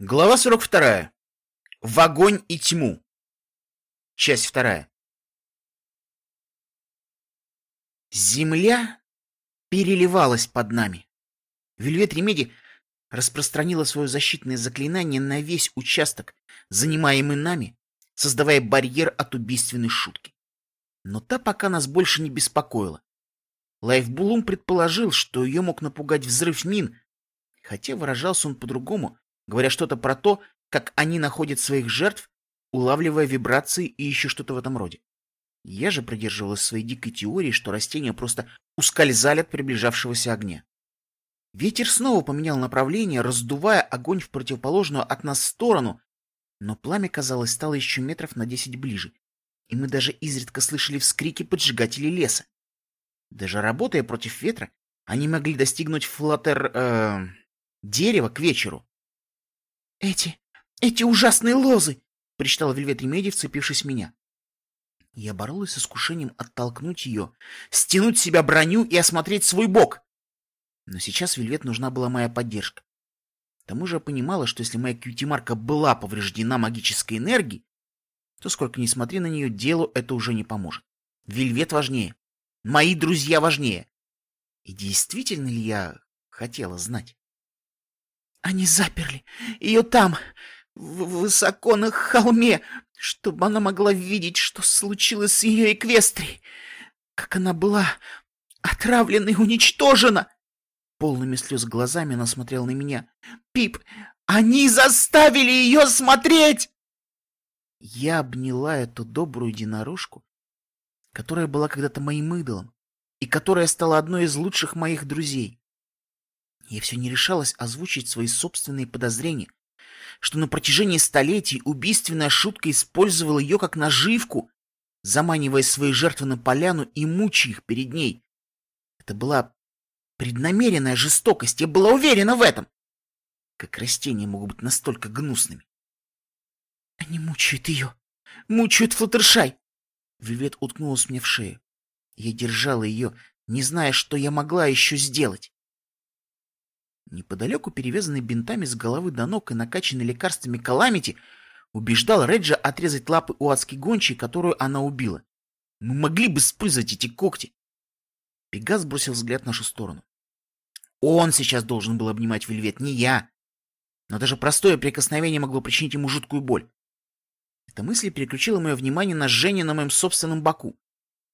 Глава 42. В огонь и тьму. Часть вторая. Земля переливалась под нами. Вельвет Ремеди распространила свое защитное заклинание на весь участок, занимаемый нами, создавая барьер от убийственной шутки. Но та пока нас больше не беспокоила. Лайфблум предположил, что ее мог напугать взрыв мин, хотя выражался он по-другому, говоря что-то про то, как они находят своих жертв, улавливая вибрации и еще что-то в этом роде. Я же придерживалась своей дикой теории, что растения просто ускользали от приближавшегося огня. Ветер снова поменял направление, раздувая огонь в противоположную от нас сторону, но пламя, казалось, стало еще метров на десять ближе, и мы даже изредка слышали вскрики поджигателей леса. Даже работая против ветра, они могли достигнуть флаттер... Э, дерева к вечеру. «Эти... эти ужасные лозы!» — причитала Вельвет Ремеди, вцепившись в меня. Я боролась с искушением оттолкнуть ее, стянуть с себя броню и осмотреть свой бок. Но сейчас Вельвет нужна была моя поддержка. К тому же я понимала, что если моя кьюти-марка была повреждена магической энергией, то сколько ни смотри на нее, делу это уже не поможет. Вельвет важнее. Мои друзья важнее. И действительно ли я хотела знать? Они заперли ее там, высоко на холме, чтобы она могла видеть, что случилось с ее эквестрией, как она была отравлена и уничтожена. Полными слез глазами она смотрела на меня. «Пип, они заставили ее смотреть!» Я обняла эту добрую единорожку, которая была когда-то моим идолом и которая стала одной из лучших моих друзей. Я все не решалась озвучить свои собственные подозрения, что на протяжении столетий убийственная шутка использовала ее как наживку, заманивая свои жертвы на поляну и мучая их перед ней. Это была преднамеренная жестокость, я была уверена в этом. Как растения могут быть настолько гнусными? Они мучают ее, мучают Флаттершай. Вивет уткнулась мне в шею. Я держала ее, не зная, что я могла еще сделать. Неподалеку, перевязанный бинтами с головы до ног и накачанный лекарствами Каламити, убеждал Реджа отрезать лапы у адской гончей, которую она убила. Мы могли бы использовать эти когти. Пегас бросил взгляд в нашу сторону. Он сейчас должен был обнимать Вельвет, не я. Но даже простое прикосновение могло причинить ему жуткую боль. Эта мысль переключила мое внимание на жжение на моем собственном боку.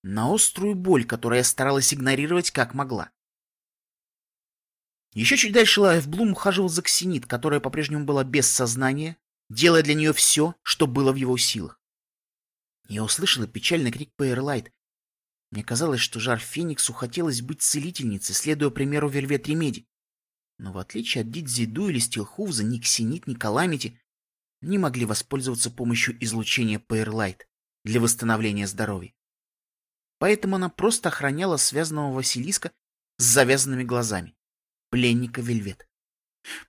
На острую боль, которую я старалась игнорировать как могла. Еще чуть дальше Лайфблум ухаживал за Ксенит, которая по-прежнему была без сознания, делая для нее все, что было в его силах. Я услышала печальный крик Пейерлайт. Мне казалось, что жар Фениксу хотелось быть целительницей, следуя примеру Вельвет Ремеди. Но в отличие от Дидзиду или Стилхувза, ни Ксенит, ни Каламити не могли воспользоваться помощью излучения Пейерлайт для восстановления здоровья. Поэтому она просто охраняла связанного Василиска с завязанными глазами пленника Вельвет.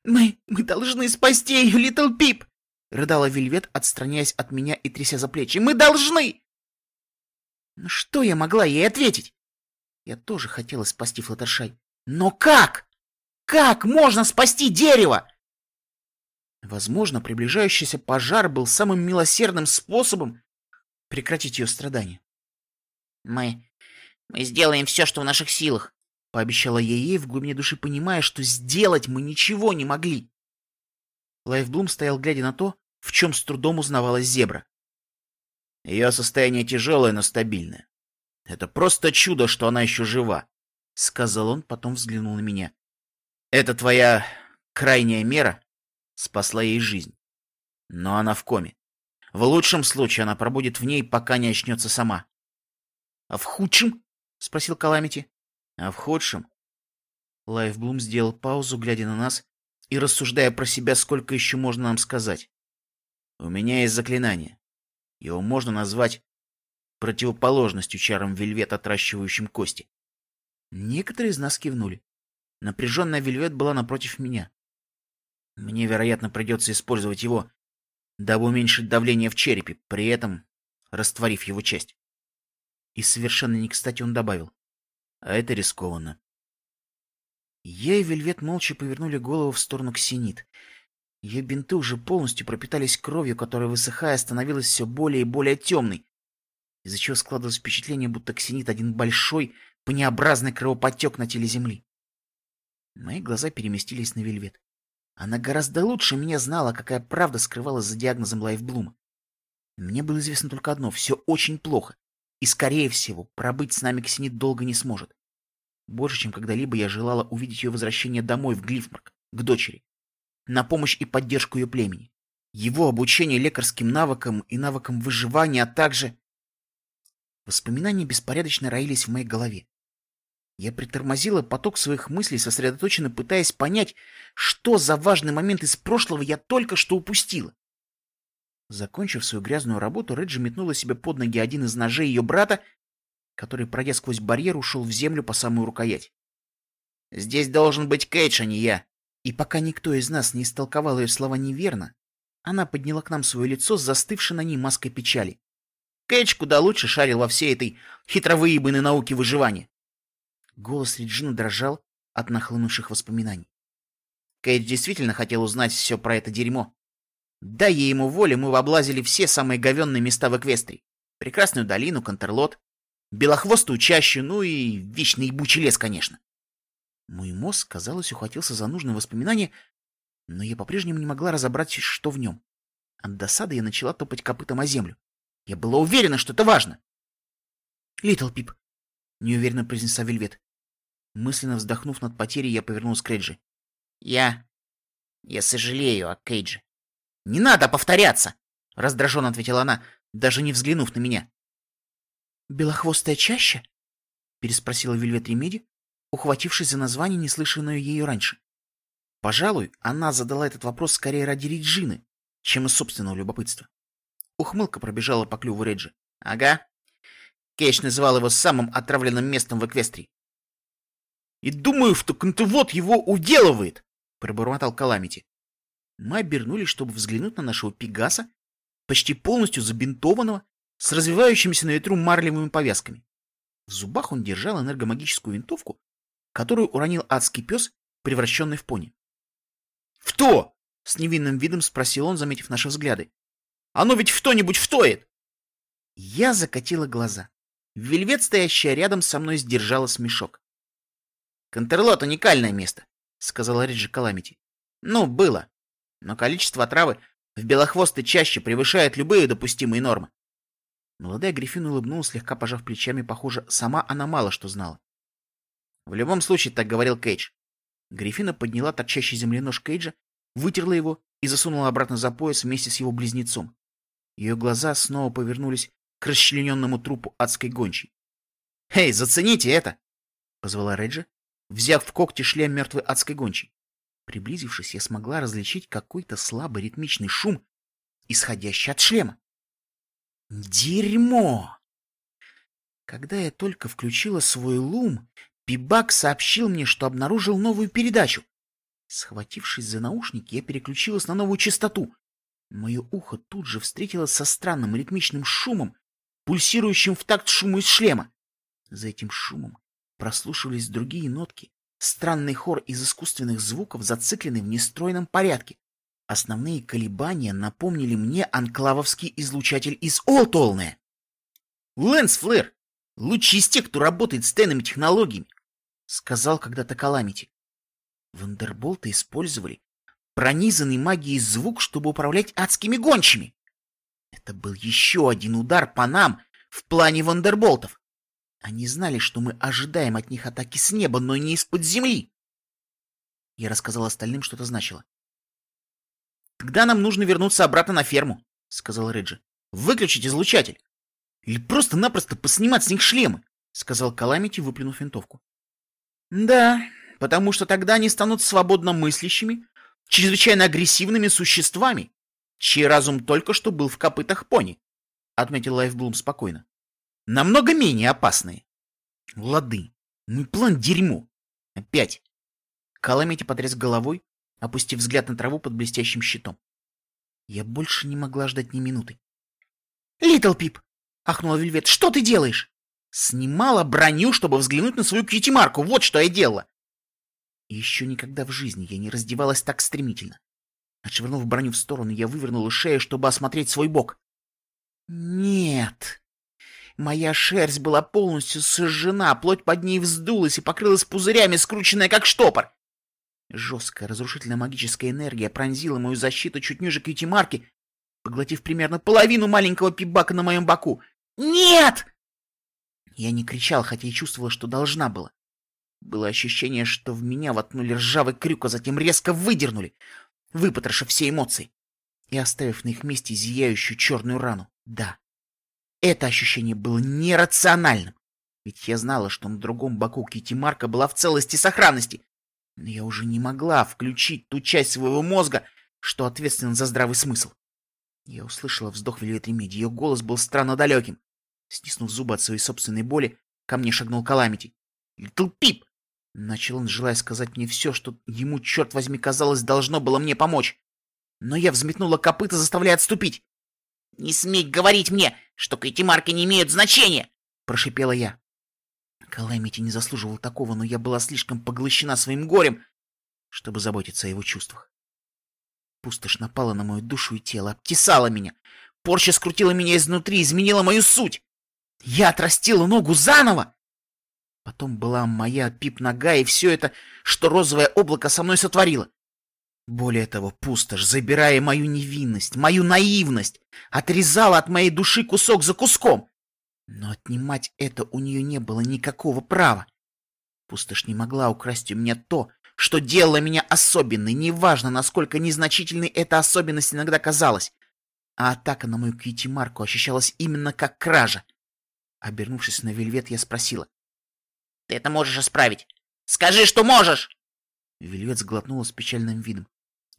«Мы... мы должны спасти ее, Литл Пип!» — рыдала Вельвет, отстраняясь от меня и тряся за плечи. «Мы должны!» Ну что я могла ей ответить? Я тоже хотела спасти Флаттершай. Но как? Как можно спасти дерево? Возможно, приближающийся пожар был самым милосердным способом прекратить ее страдания. Мы... мы сделаем все, что в наших силах, Пообещала я ей, в глубине души понимая, что сделать мы ничего не могли. Лайфблум стоял, глядя на то, в чем с трудом узнавалась зебра. Ее состояние тяжелое, но стабильное. Это просто чудо, что она еще жива, — сказал он, потом взглянул на меня. Это твоя крайняя мера спасла ей жизнь. Но она в коме. В лучшем случае она пробудет в ней, пока не очнется сама. — А в худшем? — спросил Каламити. А в худшем... Лайфблум сделал паузу, глядя на нас и рассуждая про себя, сколько еще можно нам сказать. У меня есть заклинание. Его можно назвать противоположностью чарам Вельвет, отращивающим кости. Некоторые из нас кивнули. Напряженная Вельвет была напротив меня. Мне, вероятно, придется использовать его, дабы уменьшить давление в черепе, при этом растворив его часть. И совершенно не кстати он добавил а это рискованно. Я и Вельвет молча повернули голову в сторону Ксенит. Ее бинты уже полностью пропитались кровью, которая, высыхая, становилась все более и более темной, из-за чего складывалось впечатление, будто ксенит один большой, пнеобразный кровоподтек на теле земли. Мои глаза переместились на Вельвет. Она гораздо лучше меня знала, какая правда скрывалась за диагнозом Лайфблума. Мне было известно только одно — все очень плохо. И, скорее всего, пробыть с нами Ксенит долго не сможет. Больше, чем когда-либо я желала увидеть ее возвращение домой в Глифмарк, к дочери на помощь и поддержку ее племени, его обучение лекарским навыкам и навыкам выживания, а также... Воспоминания беспорядочно роились в моей голове. Я притормозила поток своих мыслей, сосредоточенно пытаясь понять, что за важный момент из прошлого я только что упустила. Закончив свою грязную работу, Реджи метнула себе под ноги один из ножей ее брата, который, пройдя сквозь барьер, ушел в землю по самую рукоять. «Здесь должен быть Кейдж, а не я», и пока никто из нас не истолковал ее слова неверно, она подняла к нам свое лицо с застывшей на ней маской печали. Кэтч куда лучше шарил во всей этой хитровыебанной науке выживания. Голос Реджины дрожал от нахлынувших воспоминаний. Кейдж действительно хотел узнать все про это дерьмо. Дай ей ему волю, мы облазили все самые говенные места в Эквестрии. Прекрасную долину, Контерлот, белохвостую чащу, ну и вечный ебучий лес, конечно. Мой мозг, казалось, ухватился за нужное воспоминание, но я по-прежнему не могла разобрать, что в нем. От досады я начала топать копытом о землю. Я была уверена, что это важно. «Литл Пип», — неуверенно произнесла Вельвет. Мысленно вздохнув над потерей, я повернулась к Рейджи. «Я... я сожалею о Кейдже». «Не надо повторяться!» — раздраженно ответила она, даже не взглянув на меня. «Белохвостая чаща?» — переспросила Вельвет Ремеди, ухватившись за название, не слышанное ею раньше. Пожалуй, она задала этот вопрос скорее ради Реджины, чем из собственного любопытства. Ухмылка пробежала по клюву Реджи. Ага. Кейш называл его самым отравленным местом в Эквестрии. «И думаю, что Кантевод его уделывает!» — пробормотал Каламити. Мы обернулись, чтобы взглянуть на нашего Пегаса, почти полностью забинтованного, с развивающимися на ветру марлевыми повязками. В зубах он держал энергомагическую винтовку, которую уронил адский пес, превращенный в пони. «В то!» — с невинным видом спросил он, заметив наши взгляды. «Оно ведь в то-нибудь втоет!» Я закатила глаза. Вельвет, стоящая рядом со мной, сдержала смешок. «Контерлот — уникальное место», — сказала Риджи Каламити. «Ну, было. Но количество отравы в белохвостой чаще превышает любые допустимые нормы». Молодая Гриффин улыбнулась, слегка пожав плечами, похоже, сама она мало что знала. В любом случае, так говорил Кейдж. Гриффина подняла торчащий земли нож Кейджа, вытерла его и засунула обратно за пояс вместе с его близнецом. Ее глаза снова повернулись к расчлененному трупу адской гончей. «Эй, зацените это!» — позвала Реджи, взяв в когти шлем мертвой адской гончей. Приблизившись, я смогла различить какой-то слабый ритмичный шум, исходящий от шлема. Дерьмо! Когда я только включила свой лум, Пибак сообщил мне, что обнаружил новую передачу. Схватившись за наушники, я переключилась на новую частоту. Мое ухо тут же встретилось со странным ритмичным шумом, пульсирующим в такт шуму из шлема. За этим шумом прослушивались другие нотки, странный хор из искусственных звуков, зацикленный в нестройном порядке. Основные колебания напомнили мне анклавовский излучатель из Олтолне. Лэнс Флэр, лучший из тех, кто работает с тайными технологиями, — сказал когда-то Каламити. Вандерболты использовали пронизанный магией звук, чтобы управлять адскими гончими. Это был еще один удар по нам в плане вандерболтов. Они знали, что мы ожидаем от них атаки с неба, но не из-под земли. Я рассказал остальным, что это значило. «Тогда нам нужно вернуться обратно на ферму», — сказал Реджи. «Выключить излучатель. Или просто-напросто поснимать с них шлемы», — сказал Каламити, выплюнув винтовку. Да, потому что тогда они станут свободно мыслящими, чрезвычайно агрессивными существами, чей разум только что был в копытах пони, — отметил Лайфблум спокойно. Намного менее опасные. Лады. Ну план дерьмо. Опять. Каламити потряс головой, опустив взгляд на траву под блестящим щитом. Я больше не могла ждать ни минуты. «Литл Пип!» — ахнула Вельвет. «Что ты делаешь?» Снимала броню, чтобы взглянуть на свою кьюти-марку. Вот что я делала. Еще никогда в жизни я не раздевалась так стремительно. Отшвырнув броню в сторону, я вывернула шею, чтобы осмотреть свой бок. Нет. Моя шерсть была полностью сожжена, плоть под ней вздулась и покрылась пузырями, скрученная как штопор. Жесткая разрушительная магическая энергия пронзила мою защиту чуть ниже кьюти-марки, поглотив примерно половину маленького пибака на моем боку. «Нет!» Я не кричал, хотя и чувствовала, что должна была. Было ощущение, что в меня воткнули ржавый крюк, а затем резко выдернули, выпотрошив все эмоции и оставив на их месте зияющую черную рану. Да, это ощущение было нерациональным, ведь я знала, что на другом боку кьюти-марка была в целости и сохранности, но я уже не могла включить ту часть своего мозга, что ответственна за здравый смысл. Я услышала вздох Вельвет Ремеди, ее голос был странно далеким. Стиснув зубы от своей собственной боли, ко мне шагнул Каламити. «Литл Пип!» Начал он, желая сказать мне все, что ему, черт возьми, казалось, должно было мне помочь. Но я взметнула копыта, заставляя отступить. «Не смей говорить мне, что марки не имеют значения!» — прошипела я. Каламити не заслуживал такого, но я была слишком поглощена своим горем, чтобы заботиться о его чувствах. Пустошь напала на мою душу и тело, обтесала меня. Порча скрутила меня изнутри, изменила мою суть. Я отрастила ногу заново. Потом была моя пип-нога и все это, что розовое облако со мной сотворило. Более того, пустошь, забирая мою невинность, мою наивность, отрезала от моей души кусок за куском. Но отнимать это у нее не было никакого права. Пустошь не могла украсть у меня то, что делало меня особенной, неважно, насколько незначительной эта особенность иногда казалась. А атака на мою Кьюти-марку ощущалась именно как кража. Обернувшись на Вельвет, я спросила. Ты это можешь исправить. Скажи, что можешь!» Вельвет сглотнула с печальным видом.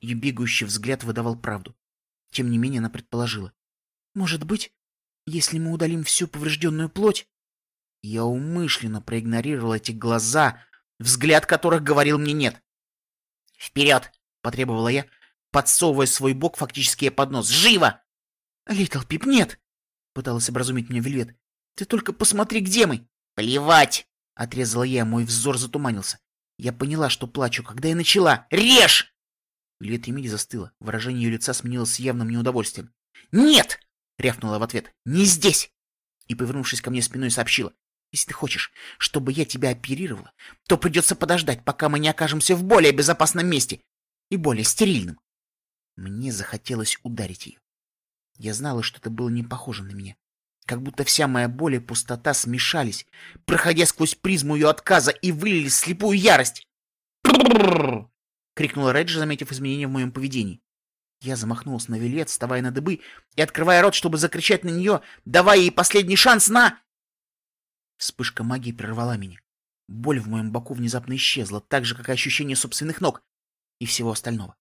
Ее бегающий взгляд выдавал правду. Тем не менее она предположила. «Может быть, если мы удалим всю поврежденную плоть...» Я умышленно проигнорировал эти глаза, взгляд которых говорил мне «нет». «Вперед!» — потребовала я, подсовывая свой бок фактически под нос. «Живо!» «Литл Пип, нет!» — пыталась образумить меня Вельвет. «Ты только посмотри, где мы!» «Плевать!» Отрезала я, мой взор затуманился. Я поняла, что плачу, когда я начала. «Режь!» Лет Эмили застыла. Выражение ее лица сменилось с явным неудовольствием. «Нет!» — рявкнула в ответ. «Не здесь!» И, повернувшись ко мне спиной, сообщила. «Если ты хочешь, чтобы я тебя оперировала, то придется подождать, пока мы не окажемся в более безопасном месте и более стерильном». Мне захотелось ударить ее. Я знала, что это было не похоже на меня как будто вся моя боль и пустота смешались, проходя сквозь призму ее отказа и вылились в слепую ярость. Крикнула Реджи, заметив изменения в моем поведении. Я замахнулся на вилет, вставая на дыбы и открывая рот, чтобы закричать на нее, давая ей последний шанс на... Вспышка магии прервала меня. Боль в моем боку внезапно исчезла, так же, как и ощущение собственных ног и всего остального.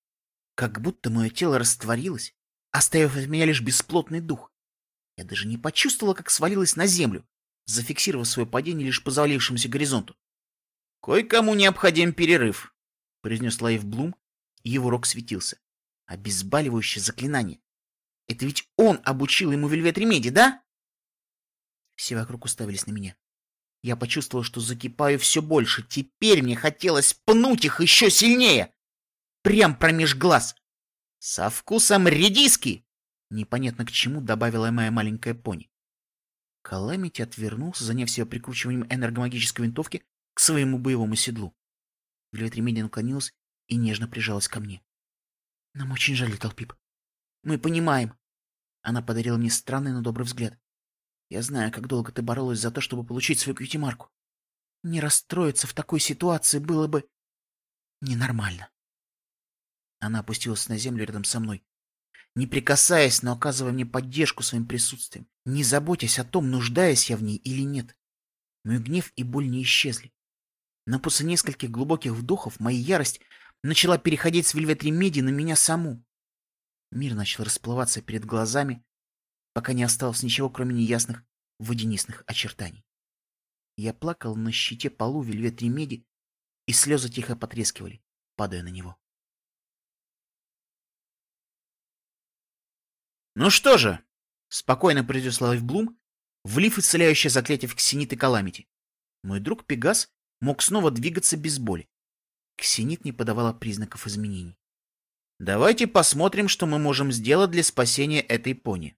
Как будто мое тело растворилось, оставив от меня лишь бесплотный дух. Я даже не почувствовала, как свалилась на землю, зафиксировав свое падение лишь по завалившемуся горизонту. «Кое-кому необходим перерыв», — произнес Лайфблум, и его рог светился. Обезболивающее заклинание. Это ведь он обучил ему Вельвет Ремеди, да? Все вокруг уставились на меня. Я почувствовала, что закипаю все больше. Теперь мне хотелось пнуть их еще сильнее. Прям промеж глаз. Со вкусом редиски. Непонятно к чему добавила моя маленькая пони. Каламити отвернулся, заняв себя прикручиванием энергомагической винтовки к своему боевому седлу. Вельвет Ремеди наклонилась и нежно прижалась ко мне. — Нам очень жаль, Литл Пип. Мы понимаем. Она подарила мне странный, но добрый взгляд. Я знаю, как долго ты боролась за то, чтобы получить свою кьюти-марку. Не расстроиться в такой ситуации было бы ненормально. Она опустилась на землю рядом со мной, не прикасаясь, но оказывая мне поддержку своим присутствием, не заботясь о том, нуждаюсь я в ней или нет. Мой гнев и боль не исчезли. Но после нескольких глубоких вдохов моя ярость начала переходить с Вельвет Ремеди на меня саму. Мир начал расплываться перед глазами, пока не осталось ничего, кроме неясных водянистых очертаний. Я плакал на щите полу Вельвет Ремеди, и слезы тихо потрескивали, падая на него. «Ну что же», — спокойно произнес Лайфблум, влив исцеляющее заклятие в Ксенит и Каламити. Мой друг Пегас мог снова двигаться без боли. Ксенит не подавала признаков изменений. Давайте посмотрим, что мы можем сделать для спасения этой пони.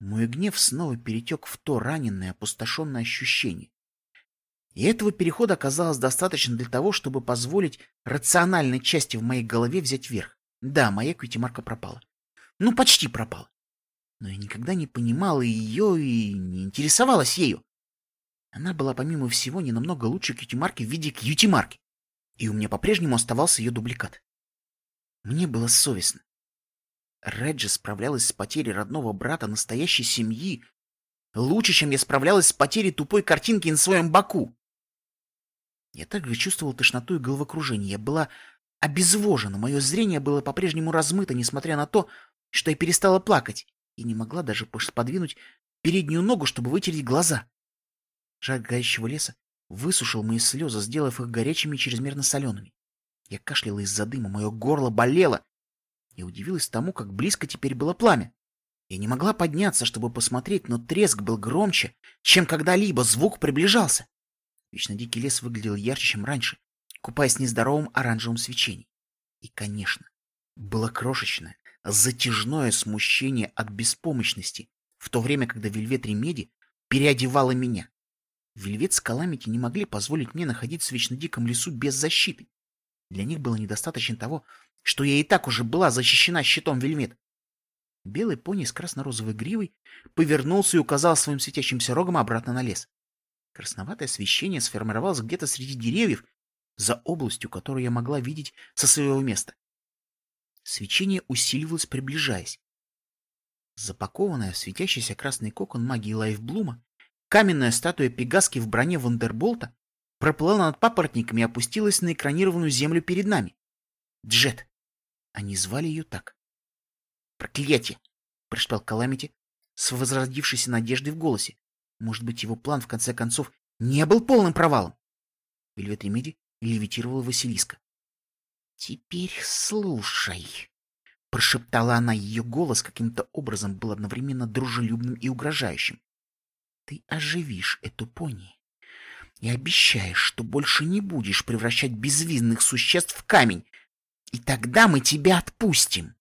Мой гнев снова перетек в то раненое, опустошенное ощущение. И этого перехода оказалось достаточно для того, чтобы позволить рациональной части в моей голове взять верх. Да, моя кьюти-марка пропала. Ну, почти пропала. Но я никогда не понимала ее и не интересовалась ею. Она была, помимо всего, не намного лучше кьюти-марки в виде кьюти-марки. И у меня по-прежнему оставался ее дубликат. Мне было совестно. Реджи справлялась с потерей родного брата, настоящей семьи, лучше, чем я справлялась с потерей тупой картинки на своем боку. Я также чувствовал тошноту и головокружение. Я была обезвожена, мое зрение было по-прежнему размыто, несмотря на то, что я перестала плакать и не могла даже подвинуть переднюю ногу, чтобы вытереть глаза. Жар горящего леса высушил мои слезы, сделав их горячими и чрезмерно солеными. Я кашляла из-за дыма, мое горло болело. Я удивилась тому, как близко теперь было пламя. Я не могла подняться, чтобы посмотреть, но треск был громче, чем когда-либо, звук приближался. Вечно дикий лес выглядел ярче, чем раньше, купаясь в нездоровом оранжевом свечении. И, конечно, было крошечное, затяжное смущение от беспомощности, в то время, когда Вельвет Ремеди переодевала меня. Вельвет с Каламити не могли позволить мне находиться в вечно диком лесу без защиты. Для них было недостаточно того, что я и так уже была защищена щитом Вельмет. Белый пони с красно-розовой гривой повернулся и указал своим светящимся рогом обратно на лес. Красноватое освещение сформировалось где-то среди деревьев, за областью, которую я могла видеть со своего места. Свечение усиливалось, приближаясь. Запакованная в светящийся красный кокон магии Лайфблума, каменная статуя Пегаски в броне Вандерболта проплыла над папоротниками и опустилась на экранированную землю перед нами. Джет. Они звали ее так. «Проклятие!» — прошептал Каламити с возродившейся надеждой в голосе. Может быть, его план, в конце концов, не был полным провалом? Вельвет Ремеди левитировала Василиска. «Теперь слушай», — прошептала она, ее голос каким-то образом был одновременно дружелюбным и угрожающим. «Ты оживишь эту пони и обещаешь, что больше не будешь превращать безвинных существ в камень, и тогда мы тебя отпустим.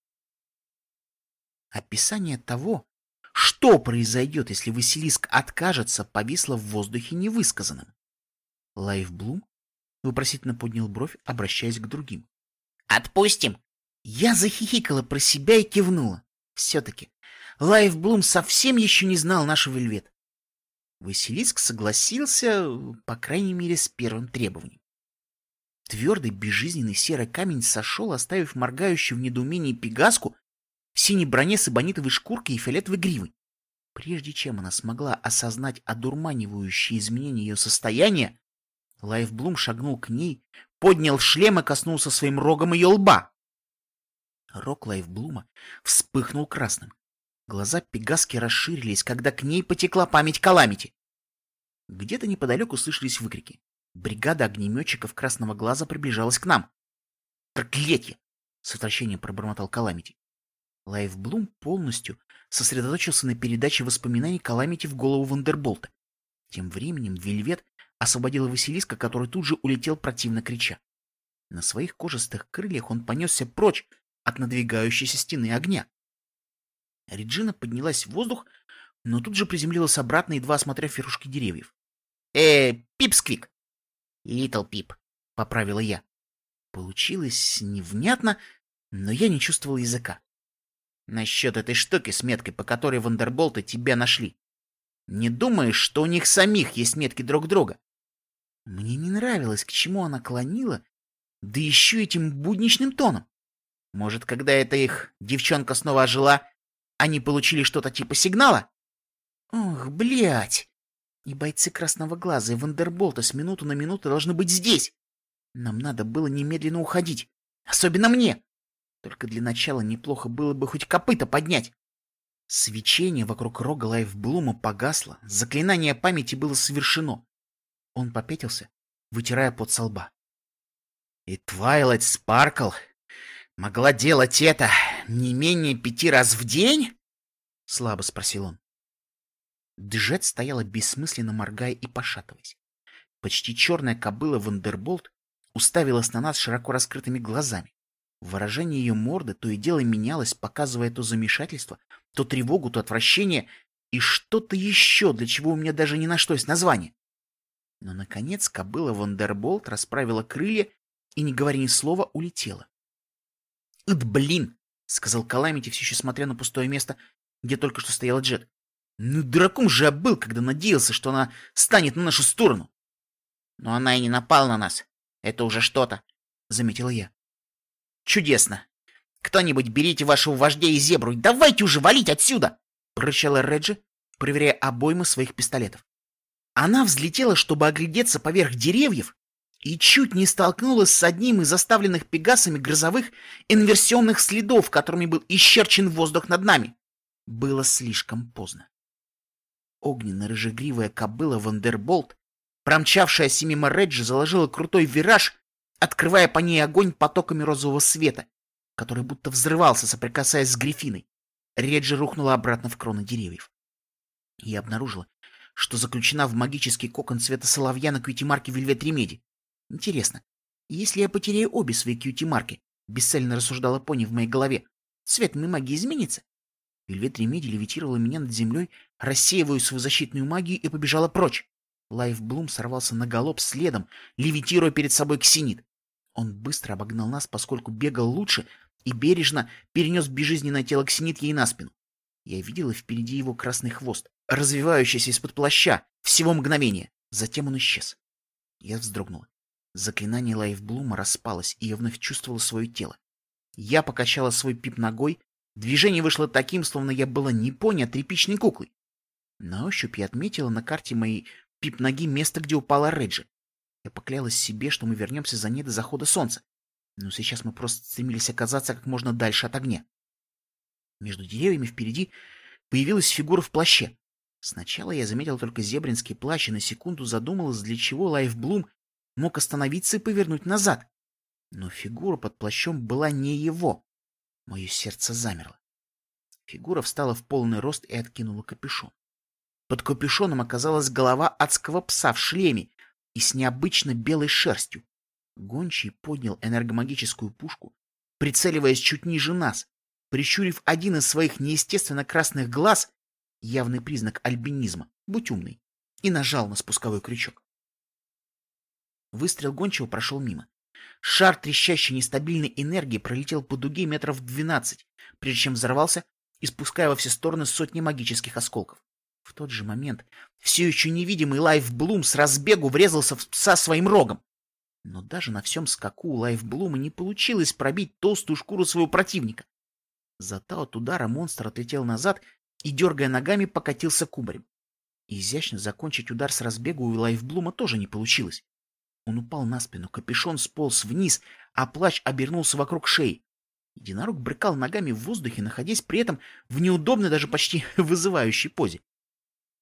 Описание того, что произойдет, если Василиск откажется, повисло в воздухе невысказанным. Лайфблум вопросительно поднял бровь, обращаясь к другим. «Отпустим!» Я захихикала про себя и кивнула. Все-таки Лайфблум совсем еще не знал нашу Вельвет. Василиск согласился, по крайней мере, с первым требованием. Твердый, безжизненный серый камень сошел, оставив моргающую в недоумении пегаску в синей броне с эбонитовой шкуркой и фиолетовой гривой. Прежде чем она смогла осознать одурманивающие изменения ее состояния, Лайфблум шагнул к ней, поднял шлем и коснулся своим рогом ее лба. Рог Лайфблума вспыхнул красным. Глаза Пегаски расширились, когда к ней потекла память Каламити. Где-то неподалеку слышались выкрики. Бригада огнеметчиков Красного Глаза приближалась к нам. «Проклятье!» — с отвращением пробормотал Каламити. Лайфблум полностью сосредоточился на передаче воспоминаний Каламити в голову Вандерболта. Тем временем Вельвет освободила Василиска, который тут же улетел противно крича. На своих кожистых крыльях он понесся прочь от надвигающейся стены огня. Реджина поднялась в воздух, но тут же приземлилась обратно, едва осмотрев верхушки деревьев. «Э, Пипсквик!» «Литл Пип», — поправила я. Получилось невнятно, но я не чувствовал языка. Насчет этой штуки с меткой, по которой Вандерболты тебя нашли. Не думаешь, что у них самих есть метки друг друга? Мне не нравилось, к чему она клонила, да еще этим будничным тоном. Может, когда эта их девчонка снова ожила, они получили что-то типа сигнала? Ох, блядь! И бойцы Красного Глаза и Вандерболта с минуту на минуту должны быть здесь. Нам надо было немедленно уходить. Особенно мне. Только для начала неплохо было бы хоть копыта поднять. Свечение вокруг рога Лайфблума погасло, заклинание памяти было совершено. Он попятился, вытирая пот со лба. И Твайлайт Спаркл могла делать это не менее пяти раз в день? Слабо спросил он. Джет стояла бессмысленно моргая и пошатываясь. Почти черная кобыла Вандерболт уставилась на нас широко раскрытыми глазами. Выражение ее морды то и дело менялось, показывая то замешательство, то тревогу, то отвращение и что-то еще, для чего у меня даже не нашлось название. Но, наконец, кобыла Вандерболт расправила крылья и, не говоря ни слова, улетела. «Ит, блин!» — сказал Каламити, все еще смотря на пустое место, где только что стоял Джет. «Ну, дураком же я был, когда надеялся, что она станет на нашу сторону!» «Но она и не напала на нас. Это уже что-то», — заметил я. «Чудесно! Кто-нибудь берите вашего вождя и зебру и давайте уже валить отсюда!» — прорычала Реджи, проверяя обоймы своих пистолетов. Она взлетела, чтобы оглядеться поверх деревьев, и чуть не столкнулась с одним из оставленных пегасами грозовых инверсионных следов, которыми был исчерчен воздух над нами. Было слишком поздно. Огненно-рыжегривая кобыла Вандерболт, промчавшаяся мимо Реджи, заложила крутой вираж, открывая по ней огонь потоками розового света, который будто взрывался, соприкасаясь с Грифиной. Реджи рухнула обратно в кроны деревьев. Я обнаружила, что заключена в магический кокон цвета соловья на кьюти-марке Вельвет Ремеди. Интересно, если я потеряю обе свои кьюти-марки, бесцельно рассуждала пони в моей голове, цвет моей магии изменится? Вельвет Ремеди левитировала меня над землей, рассеивая свою защитную магию и побежала прочь. Лайф Блум сорвался на галоп следом, левитируя перед собой ксенит. Он быстро обогнал нас, поскольку бегал лучше, и бережно перенес безжизненное тело ксенит ей на спину. Я видела впереди его красный хвост развевающийся из-под плаща, всего мгновение. Затем он исчез. Я вздрогнула. Заклинание Лайфблума распалось, и я вновь чувствовала свое тело. Я покачала своей пип-ногой. Движение вышло таким, словно я была не пони, а тряпичной куклой. На ощупь я отметила на карте моей пип-ноги место, где упала Реджи. Я поклялась себе, что мы вернемся за ней до захода солнца. Но сейчас мы просто стремились оказаться как можно дальше от огня. Между деревьями впереди появилась фигура в плаще. Сначала я заметил только зебринский плащ и на секунду задумалась, для чего Лайфблум мог остановиться и повернуть назад. Но фигура под плащом была не его. Мое сердце замерло. Фигура встала в полный рост и откинула капюшон. Под капюшоном оказалась голова адского пса в шлеме и с необычно белой шерстью. Гончий поднял энергомагическую пушку, прицеливаясь чуть ниже нас, прищурив один из своих неестественно красных глаз явный признак альбинизма, будь умный, и нажал на спусковой крючок. Выстрел гончего прошел мимо. Шар трещащей нестабильной энергии пролетел по дуге метров двенадцать, прежде чем взорвался, испуская во все стороны сотни магических осколков. В тот же момент все еще невидимый Лайф Блум с разбегу врезался в пса своим рогом. Но даже на всем скаку Лайф Блума не получилось пробить толстую шкуру своего противника. Зато от удара монстр отлетел назад и, дергая ногами, покатился кубарем. Изящно закончить удар с разбегу у Лайфблума тоже не получилось. Он упал на спину, капюшон сполз вниз, а плащ обернулся вокруг шеи. Единорог брыкал ногами в воздухе, находясь при этом в неудобной, даже почти вызывающей позе.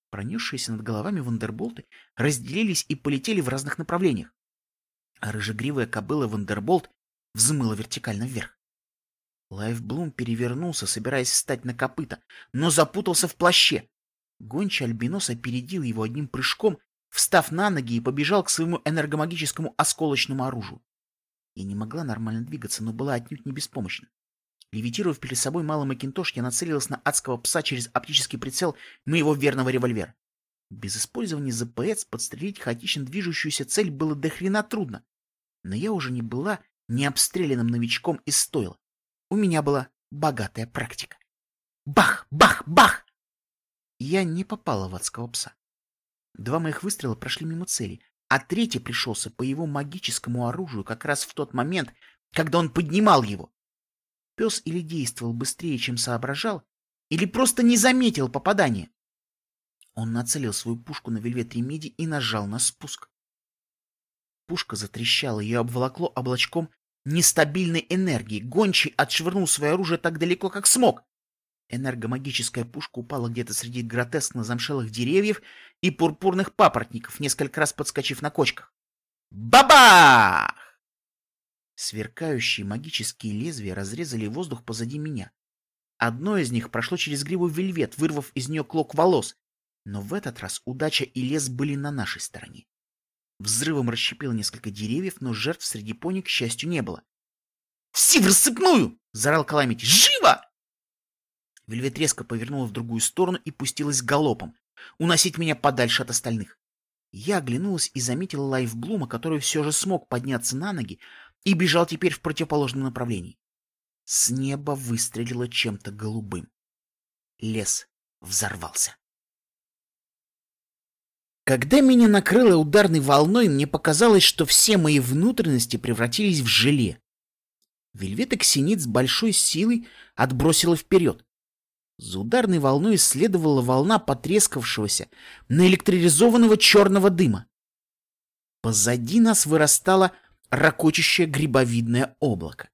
Пронесшиеся над головами вандерболты разделились и полетели в разных направлениях. А рыжегривая кобыла Вандерболт взмыла вертикально вверх. Лайфблум перевернулся, собираясь встать на копыта, но запутался в плаще. Гончий альбинос опередил его одним прыжком, встав на ноги и побежал к своему энергомагическому осколочному оружию. Я не могла нормально двигаться, но была отнюдь не беспомощна. Левитировав перед собой малый макинтош, я нацелилась на адского пса через оптический прицел моего верного револьвера. Без использования ЗПС подстрелить хаотично движущуюся цель было до хрена трудно. Но я уже не была необстрелянным новичком из стойла. У меня была богатая практика. Бах! Бах! Бах! Я не попала в адского пса. Два моих выстрела прошли мимо цели, а третий пришелся по его магическому оружию как раз в тот момент, когда он поднимал его. Пес или действовал быстрее, чем соображал, или просто не заметил попадания. Он нацелил свою пушку на вельвет Ремеди и нажал на спуск. Пушка затрещала, ее обволокло облачком нестабильной энергии. Гончий отшвырнул свое оружие так далеко, как смог. Энергомагическая пушка упала где-то среди гротескно замшелых деревьев и пурпурных папоротников, несколько раз подскочив на кочках. Бабах! Сверкающие магические лезвия разрезали воздух позади меня. Одно из них прошло через гриву вельвет, вырвав из нее клок волос. Но в этот раз удача и лес были на нашей стороне. Взрывом расщепило несколько деревьев, но жертв среди пони, к счастью, не было. Си в рассыпную!» — заорал Каламити. «Живо!» Вельвет резко повернула в другую сторону и пустилась галопом, уносить меня подальше от остальных. Я оглянулась и заметила Лайфблума, который все же смог подняться на ноги и бежал теперь в противоположном направлении. С неба выстрелило чем-то голубым. Лес взорвался. Когда меня накрыло ударной волной, мне показалось, что все мои внутренности превратились в желе. Вельвета Ксенит с большой силой отбросила вперед. За ударной волной следовала волна потрескавшегося, наэлектризованного черного дыма. Позади нас вырастало ракочащее грибовидное облако.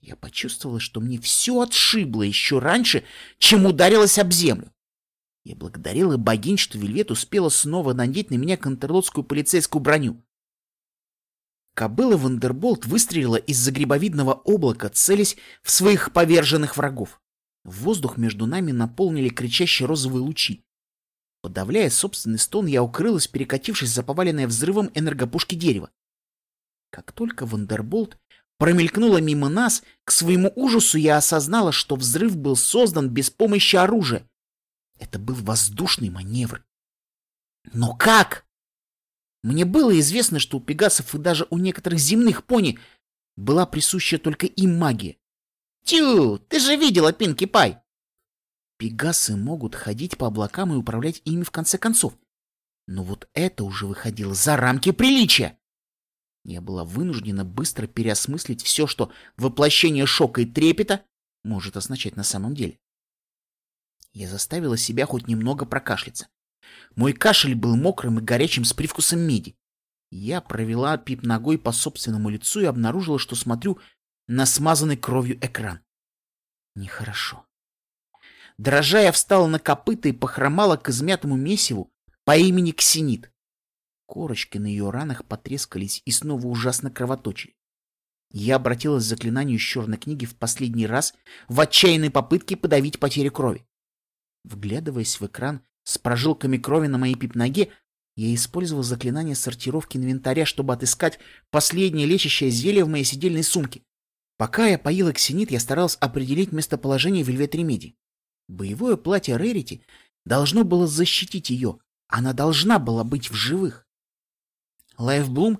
Я почувствовала, что мне все отшибло еще раньше, чем ударилось об землю. Я благодарила богинь, что Вельвет успела снова надеть на меня контрлотскую полицейскую броню. Кобыла Вандерболт выстрелила из-за грибовидного облака, целясь в своих поверженных врагов. Воздух между нами наполнили кричащие розовые лучи. Подавляя собственный стон, я укрылась, перекатившись за поваленное взрывом энергопушки дерева. Как только Вандерболт промелькнула мимо нас, к своему ужасу я осознала, что взрыв был создан без помощи оружия. Это был воздушный маневр. Но как? Мне было известно, что у пегасов и даже у некоторых земных пони была присуща только им магия. Тю, ты же видела Пинки Пай. Пегасы могут ходить по облакам и управлять ими в конце концов. Но вот это уже выходило за рамки приличия. Я была вынуждена быстро переосмыслить все, что воплощение шока и трепета может означать на самом деле. Я заставила себя хоть немного прокашляться. Мой кашель был мокрым и горячим с привкусом меди. Я провела пип ногой по собственному лицу и обнаружила, что смотрю на смазанный кровью экран. Нехорошо. Дрожа я встала на копыта и похромала к измятому месиву по имени Ксенит. Корочки на ее ранах потрескались и снова ужасно кровоточили. Я обратилась к заклинанию из черной книги в последний раз в отчаянной попытке подавить потерю крови. Вглядываясь в экран с прожилками крови на моей пип-ноге, я использовала заклинание сортировки инвентаря, чтобы отыскать последнее лечащее зелье в моей сидельной сумке. Пока я поила ксенит, я старалась определить местоположение Вельвет Ремеди. Боевое платье Рерити должно было защитить ее. Она должна была быть в живых. Лайфблум,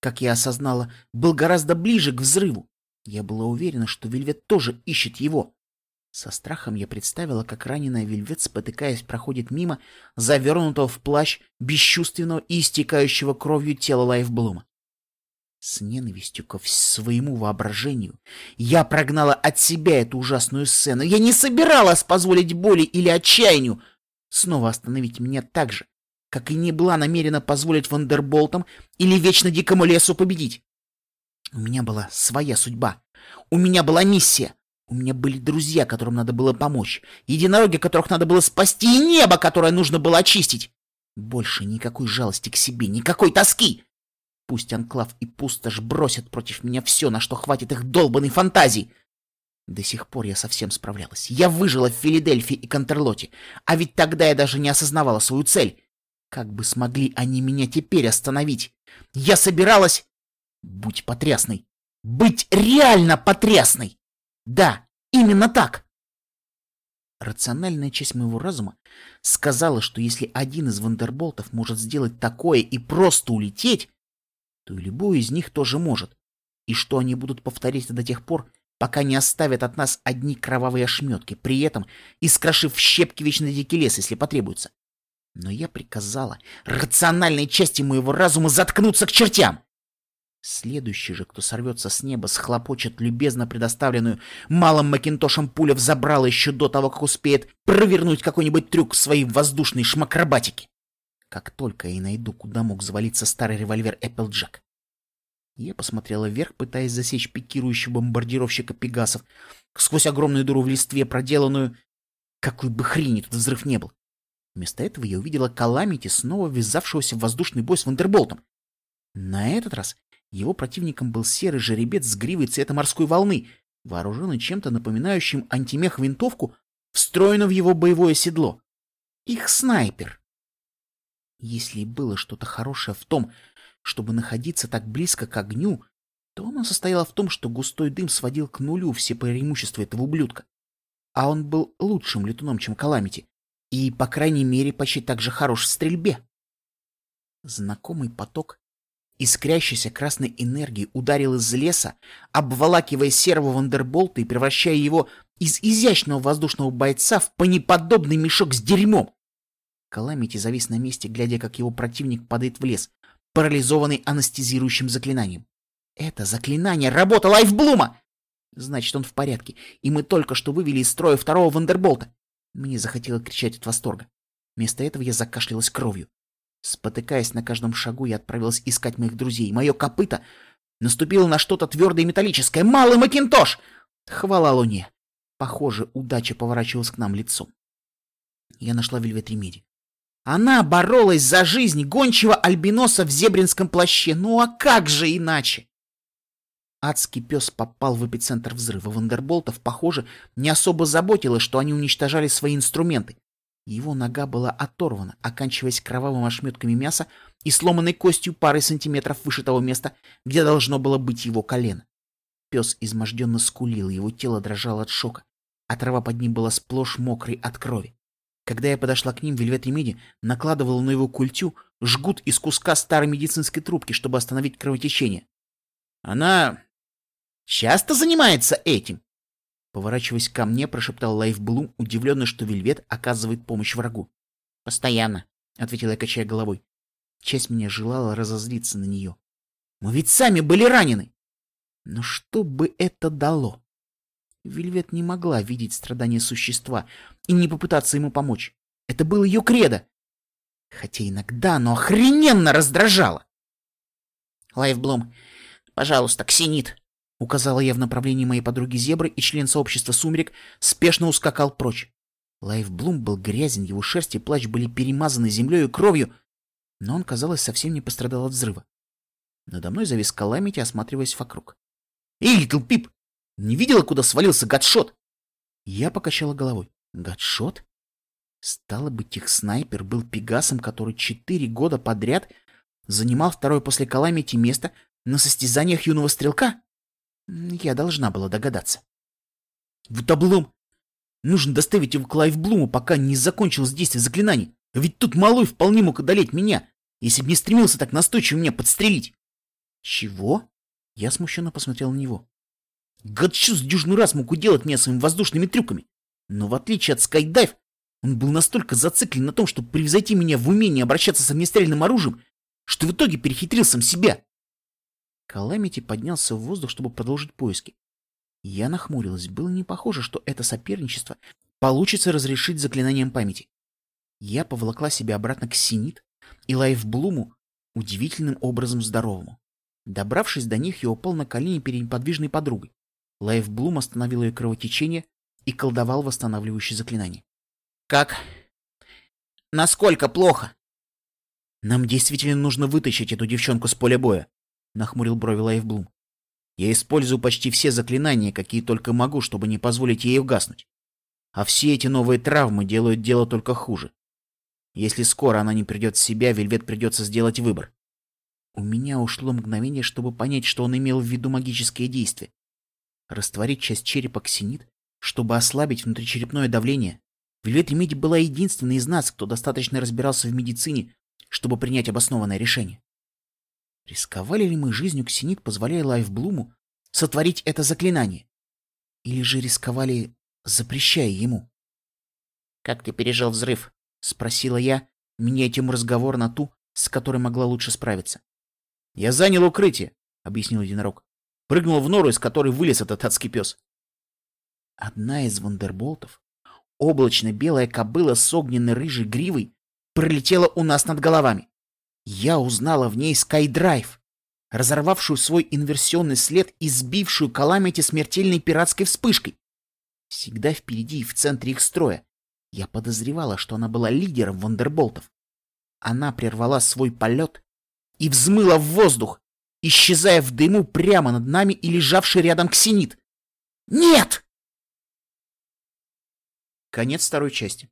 как я осознала, был гораздо ближе к взрыву. Я была уверена, что Вельвет тоже ищет его. Со страхом я представила, как раненая Вельвет, спотыкаясь, проходит мимо завернутого в плащ бесчувственного и истекающего кровью тела Лайфблума. С ненавистью ко своему воображению я прогнала от себя эту ужасную сцену. Я не собиралась позволить боли или отчаянию снова остановить меня так же, как и не была намерена позволить Вандерболтам или вечно дикому лесу победить. У меня была своя судьба. У меня была миссия. У меня были друзья, которым надо было помочь, единороги, которых надо было спасти, и небо, которое нужно было очистить. Больше никакой жалости к себе, никакой тоски. Пусть Анклав и Пустошь бросят против меня все, на что хватит их долбанной фантазии. До сих пор я совсем справлялась. Я выжила в Филадельфии и Контерлоте, а ведь тогда я даже не осознавала свою цель. Как бы смогли они меня теперь остановить? Я собиралась... Будь потрясной. Быть реально потрясной. Да, именно так. Рациональная часть моего разума сказала, что если один из вандерболтов может сделать такое и просто улететь, то и любой из них тоже может. И что они будут повторять до тех пор, пока не оставят от нас одни кровавые ошметки, при этом искрошив в щепки вечно дикий лес, если потребуется. Но я приказала рациональной части моего разума заткнуться к чертям. Следующий же, кто сорвется с неба, схлопочет любезно предоставленную малым Макинтошем пуля в забрало еще до того, как успеет провернуть какой-нибудь трюк в своей воздушной шмакробатике как только я найду, куда мог завалиться старый револьвер Эпплджек. Я посмотрела вверх, пытаясь засечь пикирующего бомбардировщика Пегасов сквозь огромную дыру в листве, проделанную... Какой бы хрени тут взрыв не был. Вместо этого я увидела Каламити, снова ввязавшегося в воздушный бой с Вандерболтом. На этот раз его противником был серый жеребец с гривой цвета морской волны, вооруженный чем-то напоминающим антимех-винтовку, встроенную в его боевое седло. Их снайпер. Если и было что-то хорошее в том, чтобы находиться так близко к огню, то оно состояло в том, что густой дым сводил к нулю все преимущества этого ублюдка. А он был лучшим летуном, чем Каламити, и, по крайней мере, почти так же хорош в стрельбе. Знакомый поток искрящейся красной энергии ударил из леса, обволакивая серого Вандерболта и превращая его из изящного воздушного бойца в понеподобный мешок с дерьмом. Каламити завис на месте, глядя, как его противник падает в лес, парализованный анестезирующим заклинанием. Это заклинание работало Айфблума! Значит, он в порядке, и мы только что вывели из строя второго Вандерболта. Мне захотелось кричать от восторга. Вместо этого я закашлялась кровью. Спотыкаясь на каждом шагу, я отправилась искать моих друзей. Мое копыто наступило на что-то твердое и металлическое. Малый Макинтош! Хвала Луне! Похоже, удача поворачивалась к нам лицом. Я нашла Вельвет Ремеди. Она боролась за жизнь гончего альбиноса в зебринском плаще. Ну а как же иначе? Адский пес попал в эпицентр взрыва. Вандерболтов, похоже, не особо заботило, что они уничтожали свои инструменты. Его нога была оторвана, оканчиваясь кровавыми ошметками мяса и сломанной костью пары сантиметров выше того места, где должно было быть его колено. Пес изможденно скулил, его тело дрожало от шока, а трава под ним была сплошь мокрой от крови. Когда я подошла к ним, Вельвет Ремеди накладывала на его культю жгут из куска старой медицинской трубки, чтобы остановить кровотечение. «Она часто занимается этим?» Поворачиваясь ко мне, прошептал Лайф Блум, удивленный, что Вельвет оказывает помощь врагу. «Постоянно», — ответила я, качая головой. Часть меня желала разозлиться на нее. «Мы ведь сами были ранены!» Но что бы это дало? Вельвет не могла видеть страдания существа и не попытаться ему помочь. Это был ее кредо. Хотя иногда оно охрененно раздражало. Лайфблум, пожалуйста, ксенит, Указала я в направлении моей подруги Зебры, и член сообщества «Сумерек» спешно ускакал прочь. Лайфблум был грязен, его шерсть и плащ были перемазаны землей и кровью, но он, казалось, совсем не пострадал от взрыва. Надо мной завис Каламити, осматриваясь вокруг. «Эй, Литл Пип! Не видела, куда свалился Гадшот?» Я покачала головой. «Гадшот?» Стало быть, их снайпер был пегасом, который четыре года подряд занимал второе после Каламити место на состязаниях юного стрелка? Я должна была догадаться. Вот облом! Нужно доставить его к Лайфблуму, пока не закончилось действие заклинаний. Ведь тут малой вполне мог одолеть меня, если бы не стремился так настойчиво меня подстрелить. Чего? Я смущенно посмотрел на него. Гадчус дюжный раз мог уделать меня своими воздушными трюками. Но в отличие от Скайдайв, он был настолько зациклен на том, чтобы превзойти меня в умении обращаться с огнестрельным оружием, что в итоге перехитрил сам себя. Каламити поднялся в воздух, чтобы продолжить поиски. Я нахмурилась. Было не похоже, что это соперничество получится разрешить заклинанием памяти. Я поволокла себя обратно к Синит и Лайфблуму, удивительным образом здоровому. Добравшись до них, я упала на колени перед неподвижной подругой. Лайфблум остановил ее кровотечение и колдовал восстанавливающее заклинание. «Как? Насколько плохо?» «Нам действительно нужно вытащить эту девчонку с поля боя», — нахмурил брови Лайфблум. «Я использую почти все заклинания, какие только могу, чтобы не позволить ей угаснуть. А все эти новые травмы делают дело только хуже. Если скоро она не придет в себя, Вельвет придется сделать выбор. У меня ушло мгновение, чтобы понять, что он имел в виду магическое действие. Растворить часть черепа ксенит, чтобы ослабить внутричерепное давление. Вельвет Ремеди была единственной из нас, кто достаточно разбирался в медицине, чтобы принять обоснованное решение. Рисковали ли мы жизнью Ксенит, позволяя Лайфблуму сотворить это заклинание? Или же рисковали, запрещая ему? «Как ты пережил взрыв?» — спросила я, меняя тему разговор на ту, с которой могла лучше справиться. «Я занял укрытие», — объяснил единорог. «Прыгнул в нору, из которой вылез этот адский пес». Одна из вандерболтов, облачно-белая кобыла с огненной рыжей гривой, пролетела у нас над головами. Я узнала в ней Скайдрайв, разорвавшую свой инверсионный след и сбившую Каламити смертельной пиратской вспышкой. Всегда впереди и в центре их строя. Я подозревала, что она была лидером вандерболтов. Она прервала свой полет и взмыла в воздух, исчезая в дыму прямо над нами и лежавший рядом ксенит. «Нет!» Конец второй части.